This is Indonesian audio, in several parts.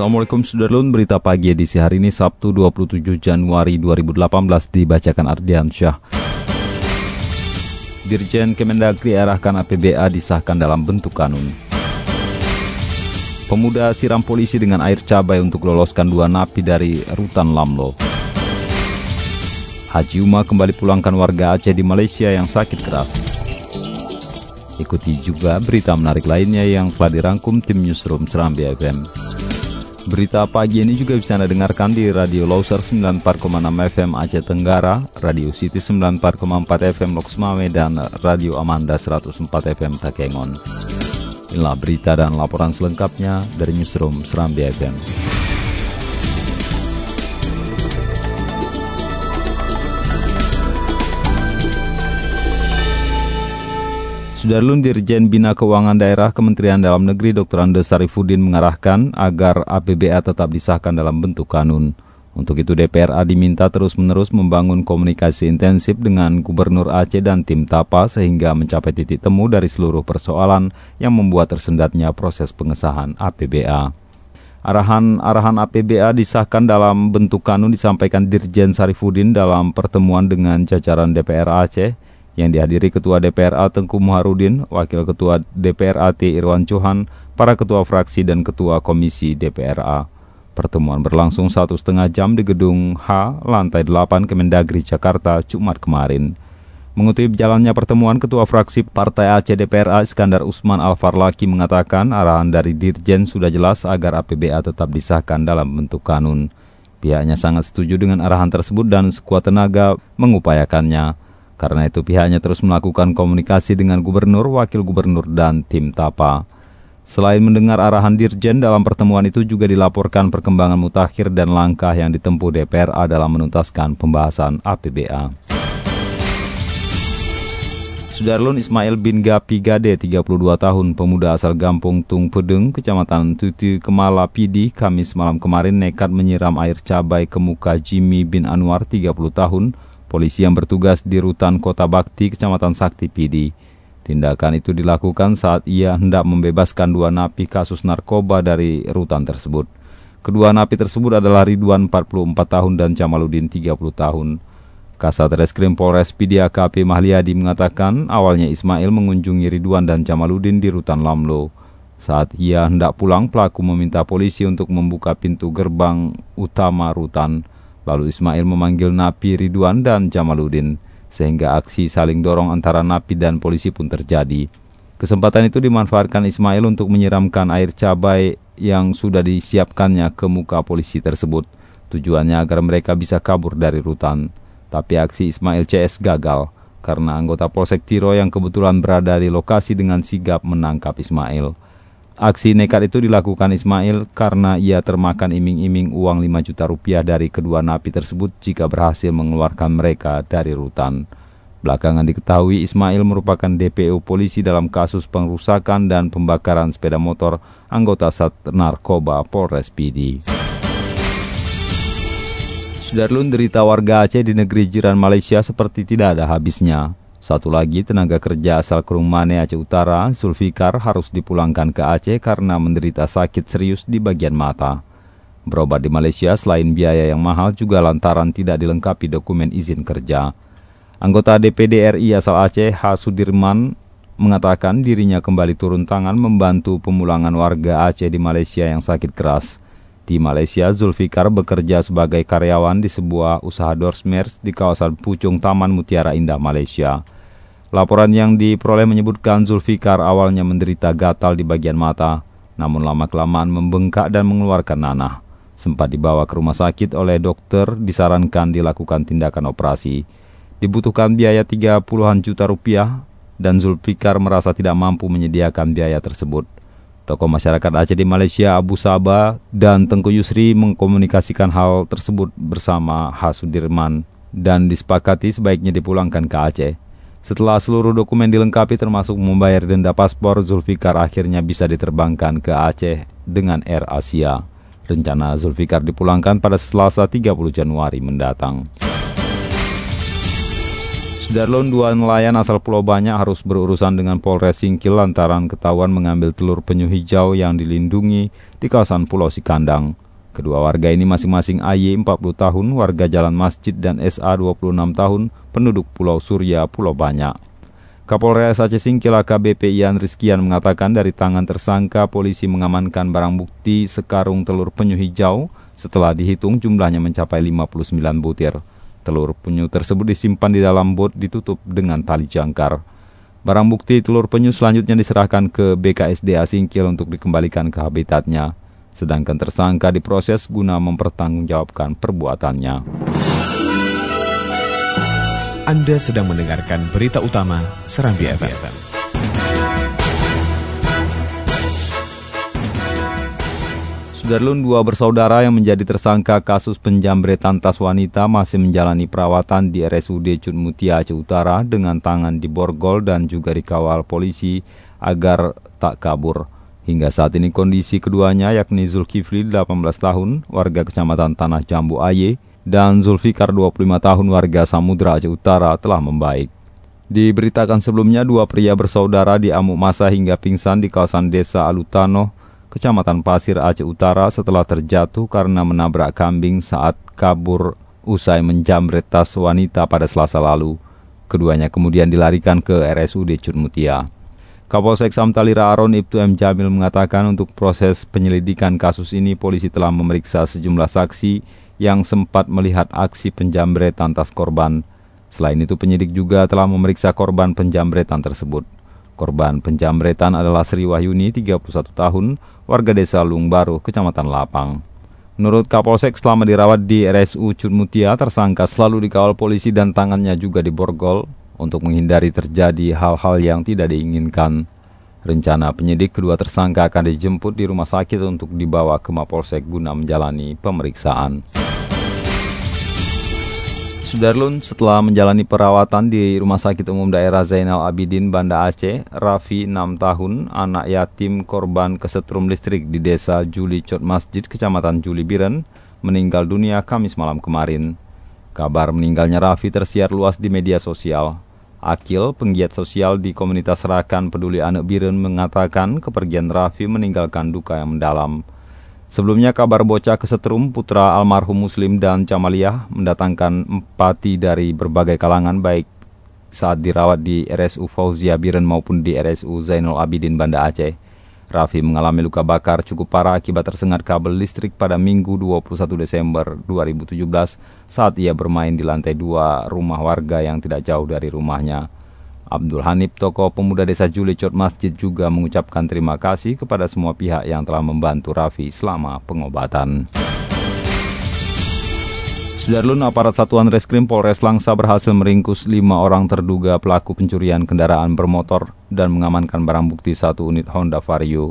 Assalamualaikum Sudarlun, berita pagi edisi hari ini Sabtu 27 Januari 2018 dibacakan Ardian Syah. Dirjen Kemendagri arahkan APBA disahkan dalam bentuk kanun. Pemuda siram polisi dengan air cabai untuk loloskan dua napi dari rutan Lamlo. Haji Uma kembali pulangkan warga Aceh di Malaysia yang sakit keras. Ikuti juga berita menarik lainnya yang telah dirangkum tim Newsroom Serambi FM. Berita pagi ini juga bisa Anda dengarkan di Radio Loser 94,6 FM Aceh Tenggara, Radio City 94,4 FM Loks Mame, dan Radio Amanda 104 FM Takengon. Inilah berita dan laporan selengkapnya dari Newsroom Serambi FM. Sudarlun Dirjen Bina Keuangan Daerah Kementerian Dalam Negeri Dr. Andes Sarifudin mengarahkan agar APBA tetap disahkan dalam bentuk kanun. Untuk itu DPRA diminta terus-menerus membangun komunikasi intensif dengan Gubernur Aceh dan tim TAPA sehingga mencapai titik temu dari seluruh persoalan yang membuat tersendatnya proses pengesahan APBA. Arahan-arahan APBA disahkan dalam bentuk kanun disampaikan Dirjen Sarifudin dalam pertemuan dengan jajaran DPR Aceh yang dihadiri Ketua DPRA Tengku Muharudin, Wakil Ketua DPRA T. Irwan Cuhan, para Ketua Fraksi dan Ketua Komisi DPRA. Pertemuan berlangsung satu setengah jam di Gedung H, lantai 8 Kemendagri, Jakarta, Jumat kemarin. Mengutip jalannya pertemuan, Ketua Fraksi Partai Aceh DPRA Iskandar Usman Al-Farlaki mengatakan arahan dari Dirjen sudah jelas agar APBA tetap disahkan dalam bentuk kanun. Pihaknya sangat setuju dengan arahan tersebut dan sekuat tenaga mengupayakannya. Karena itu pihaknya terus melakukan komunikasi dengan gubernur, wakil gubernur, dan tim TAPA. Selain mendengar arahan Dirjen, dalam pertemuan itu juga dilaporkan perkembangan mutakhir dan langkah yang ditempuh DPRA dalam menuntaskan pembahasan APBA. Sudarlun Ismail bin Gapi Gade, 32 tahun, pemuda asal Gampung Tung Pedeng, Kecamatan Tutu Kemala Pidi, Kamis malam kemarin nekat menyiram air cabai ke muka Jimmy bin Anwar, 30 tahun, polisi yang bertugas di Rutan Kota Bakti, Kecamatan Sakti Pidi. Tindakan itu dilakukan saat ia hendak membebaskan dua napi kasus narkoba dari rutan tersebut. Kedua napi tersebut adalah Ridwan 44 tahun dan Jamaluddin 30 tahun. Kasat Reskrim Polres Pidi AKP Mahliadi mengatakan awalnya Ismail mengunjungi Ridwan dan Jamaluddin di rutan Lamlo. Saat ia hendak pulang, pelaku meminta polisi untuk membuka pintu gerbang utama rutan. Lalu Ismail memanggil Napi Ridwan dan Jamaluddin, sehingga aksi saling dorong antara Napi dan polisi pun terjadi. Kesempatan itu dimanfaatkan Ismail untuk menyiramkan air cabai yang sudah disiapkannya ke muka polisi tersebut. Tujuannya agar mereka bisa kabur dari rutan. Tapi aksi Ismail CS gagal, karena anggota Polsek Tiro yang kebetulan berada di lokasi dengan sigap menangkap Ismail. Aksi nekat itu dilakukan Ismail karena ia termakan iming-iming uang 5 juta rupiah dari kedua napi tersebut jika berhasil mengeluarkan mereka dari rutan. Belakangan diketahui Ismail merupakan DPO polisi dalam kasus pengrusakan dan pembakaran sepeda motor anggota Sat Narkoba Polres Pidi. Sudarlun derita warga Aceh di negeri jiran Malaysia seperti tidak ada habisnya. Satu lagi tenaga kerja asal Kerumane Aceh Utara, Sulfikar harus dipulangkan ke Aceh karena menderita sakit serius di bagian mata. Berobat di Malaysia selain biaya yang mahal juga lantaran tidak dilengkapi dokumen izin kerja. Anggota DPD RI asal Aceh, H. Sudirman, mengatakan dirinya kembali turun tangan membantu pemulangan warga Aceh di Malaysia yang sakit keras. Di Malaysia, Zulfikar bekerja sebagai karyawan di sebuah usaha Dorsmers di kawasan Pucung Taman Mutiara Indah, Malaysia. Laporan yang diperoleh menyebutkan Zulfikar awalnya menderita gatal di bagian mata, namun lama-kelamaan membengkak dan mengeluarkan nanah. Sempat dibawa ke rumah sakit oleh dokter, disarankan dilakukan tindakan operasi. Dibutuhkan biaya 30-an juta rupiah dan Zulfikar merasa tidak mampu menyediakan biaya tersebut. Tokoh masyarakat Aceh di Malaysia Abu Sabah dan Tengku Yusri mengkomunikasikan hal tersebut bersama Hasudirman dan disepakati sebaiknya dipulangkan ke Aceh. Setelah seluruh dokumen dilengkapi termasuk membayar denda paspor, Zulfikar akhirnya bisa diterbangkan ke Aceh dengan Air Asia. Rencana Zulfikar dipulangkan pada Selasa 30 Januari mendatang. Sudarlun dua nelayan asal Pulau Banyak harus berurusan dengan Polres Singkil lantaran ketahuan mengambil telur penyu hijau yang dilindungi di kawasan Pulau Sikandang. Kedua warga ini masing-masing AY 40 tahun, warga Jalan Masjid dan SA 26 tahun, penduduk Pulau Surya, Pulau Banyak. Kapolres Aceh Singkil AKBP Ian Rizkian mengatakan dari tangan tersangka polisi mengamankan barang bukti sekarung telur penyu hijau setelah dihitung jumlahnya mencapai 59 butir. Telur penyu tersebut disimpan di dalam bot ditutup dengan tali jangkar. Barang bukti telur penyu selanjutnya diserahkan ke BKSDA Singkil untuk dikembalikan ke habitatnya. Sedangkan tersangka diproses guna mempertanggungjawabkan perbuatannya. Anda sedang mendengarkan berita utama Serambi FM. Sudarlun dua bersaudara yang menjadi tersangka kasus penjambretan tas wanita masih menjalani perawatan di RSUD Cudmutia Aceh Utara dengan tangan di borgol dan juga dikawal polisi agar tak kabur. Hingga saat ini kondisi keduanya yakni Zulkifli 18 tahun, warga kecamatan Tanah Jambu Aye, dan Zulfikar 25 tahun warga Samudra Aceh Utara telah membaik. Diberitakan sebelumnya dua pria bersaudara diamuk masa hingga pingsan di kawasan desa Alutano, Kecamatan Pasir Aceh Utara setelah terjatuh karena menabrak kambing saat kabur usai menjamret tas wanita pada selasa lalu. Keduanya kemudian dilarikan ke RSUD Cudmutia. Kapolsek Samtalira Aron Ibtu M. Jamil mengatakan untuk proses penyelidikan kasus ini polisi telah memeriksa sejumlah saksi yang sempat melihat aksi penjambretan tas korban. Selain itu penyidik juga telah memeriksa korban penjambretan tersebut. Korban penjambretan adalah Sri Wahyuni, 31 tahun, warga desa Lung Baru, Kecamatan Lapang. Menurut Kapolsek selama dirawat di RSU Cudmutia, tersangka selalu dikawal polisi dan tangannya juga diborgol untuk menghindari terjadi hal-hal yang tidak diinginkan. Rencana penyidik kedua tersangka akan dijemput di rumah sakit untuk dibawa ke Mapolsek guna menjalani pemeriksaan. Sudarlun, setelah menjalani perawatan di Rumah Sakit Umum Daerah Zainal Abidin, Banda Aceh, Raffi, 6 tahun, anak yatim korban kesetrum listrik di desa Juli Cot Masjid, Kecamatan Juli Biren, meninggal dunia Kamis malam kemarin. Kabar meninggalnya Raffi tersiar luas di media sosial. Akil, penggiat sosial di komunitas Serakan Peduli Anak Biren, mengatakan kepergian Raffi meninggalkan duka yang mendalam. Sebelumnya kabar bocah kesetrum putra almarhum Muslim dan Camaliyah mendatangkan empati dari berbagai kalangan baik saat dirawat di RSU Fauzia Biren maupun di RSU Zainul Abidin Banda Aceh. Raffi mengalami luka bakar cukup parah akibat tersengat kabel listrik pada Minggu 21 Desember 2017 saat ia bermain di lantai dua rumah warga yang tidak jauh dari rumahnya. Abdul Hanif, tokoh pemuda desa Julicot Masjid juga mengucapkan terima kasih kepada semua pihak yang telah membantu Raffi selama pengobatan. Sudarlun aparat Satuan Reskrim Polres Langsa berhasil meringkus lima orang terduga pelaku pencurian kendaraan bermotor dan mengamankan barang bukti satu unit Honda Vario.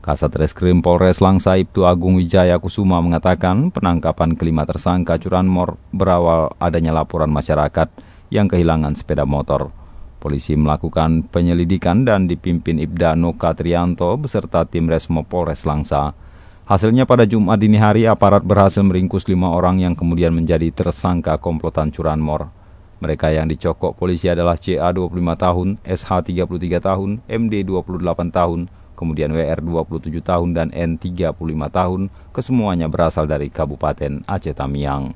Kasat Reskrim Polres Langsa Ibtu Agung Wijaya Kusuma mengatakan penangkapan kelima tersangka curanmor berawal adanya laporan masyarakat yang kehilangan sepeda motor. Polisi melakukan penyelidikan dan dipimpin Ibda Noka Trianto beserta tim Resmo Polres Langsa. Hasilnya pada Jumat dini hari aparat berhasil meringkus lima orang yang kemudian menjadi tersangka komplotan curanmor. Mereka yang dicokok polisi adalah CA 25 tahun, SH 33 tahun, MD 28 tahun, kemudian WR 27 tahun dan N 35 tahun, kesemuanya berasal dari Kabupaten Aceh Tamiang.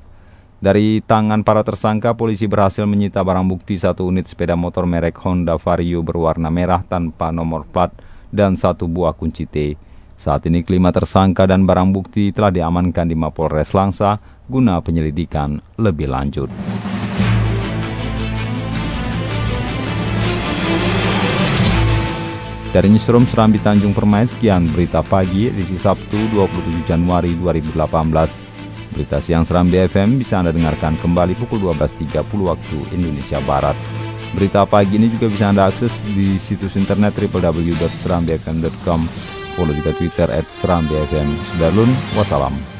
Dari tangan para tersangka, polisi berhasil menyita barang bukti satu unit sepeda motor merek Honda Vario berwarna merah tanpa nomor plat dan satu buah kunci T. Saat ini kelima tersangka dan barang bukti telah diamankan di Mapolres Langsa guna penyelidikan lebih lanjut. Dari Newsroom Serambi Tanjung Permai, sekian berita pagi edisi Sabtu 27 Januari 2018. Berita siang seram BFM bisa Anda dengarkan kembali pukul 12.30 waktu Indonesia Barat. Berita pagi ini juga bisa Anda akses di situs internet www.serambifm.com. Follow juga Twitter at Serambi FM. Darulun, wassalam.